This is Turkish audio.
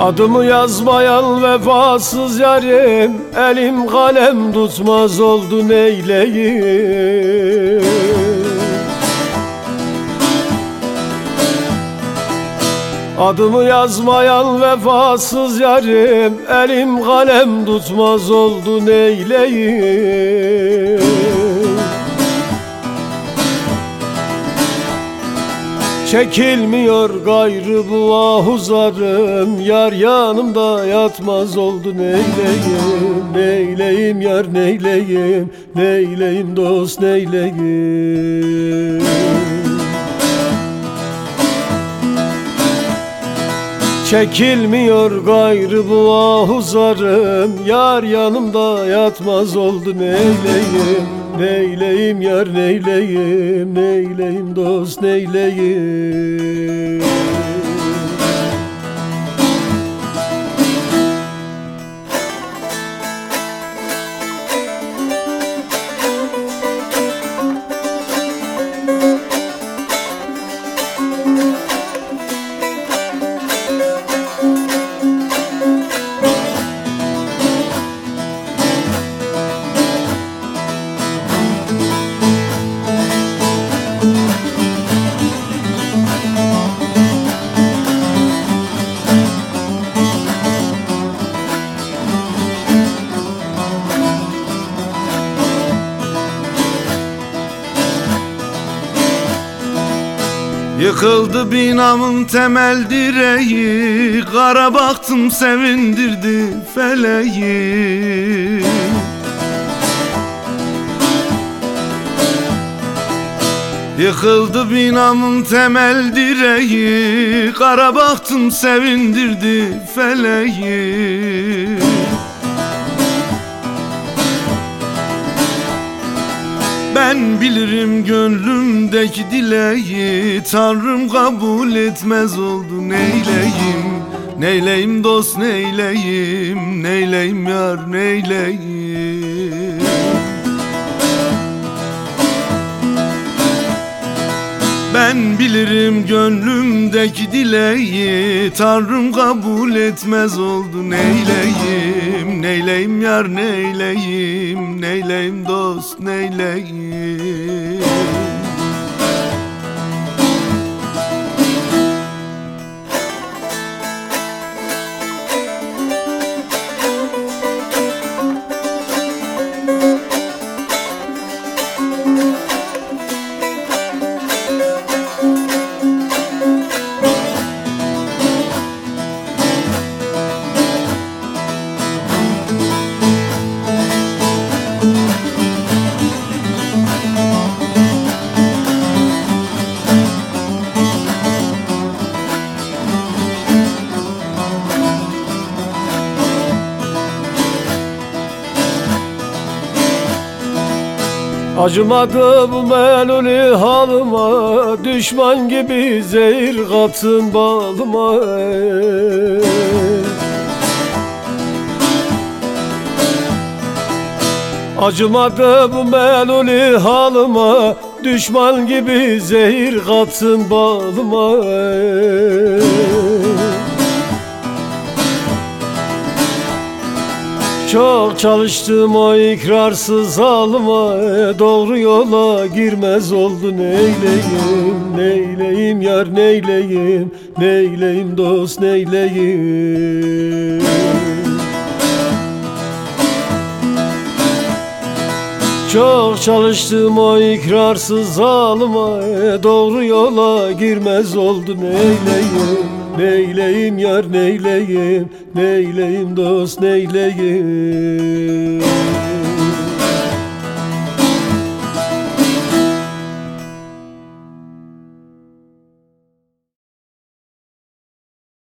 Adımı yazmayan vefasız yarim Elim kalem tutmaz oldu neyleyim? Adımı yazmayan vefasız yarim Elim kalem tutmaz oldu neyleyim Çekilmiyor gayrı bu ahuzarım. Yar yanımda yatmaz oldu. Neyleyim Neyleyim yar neyleyim. Neyleyim dost neyleyim Çekilmiyor gayrı bu ahuzarım. Yar yanımda yatmaz oldu neyleyim? Neyleyim yar neyleyim? Neyleyim dost neyleyim Yıkıldı binamın temel direği Kara baktım sevindirdi feleği. Yıkıldı binamın temel direği Kara baktım sevindirdi feleği Ben bilirim gönlümdeki dileği. Tanrım kabul etmez oldu neyleyim? Neyleyim dost neyleyim? Neyleyim yar neyleyim Ben bilirim gönlümdeki dileği. Tanrım kabul etmez oldu neyleyim? Neyleyim yar neyleyim? Neyleyim dost neyleyim Acımadı bu meluli halıma Düşman gibi zehir katın balıma. Acımadı bu meluli halıma Düşman gibi zehir katın balıma Çok çalıştım o ikrarsız halıma. Doğru yola girmez oldu neyleyim Neyleyim yar neyleyim Neyleyim dost neyleyim. Çok çalıştım o ikrarsız zalıma Doğru yola girmez oldu neyleyim Neyleyim yar neyleyim? Neyleyim dost neyleyim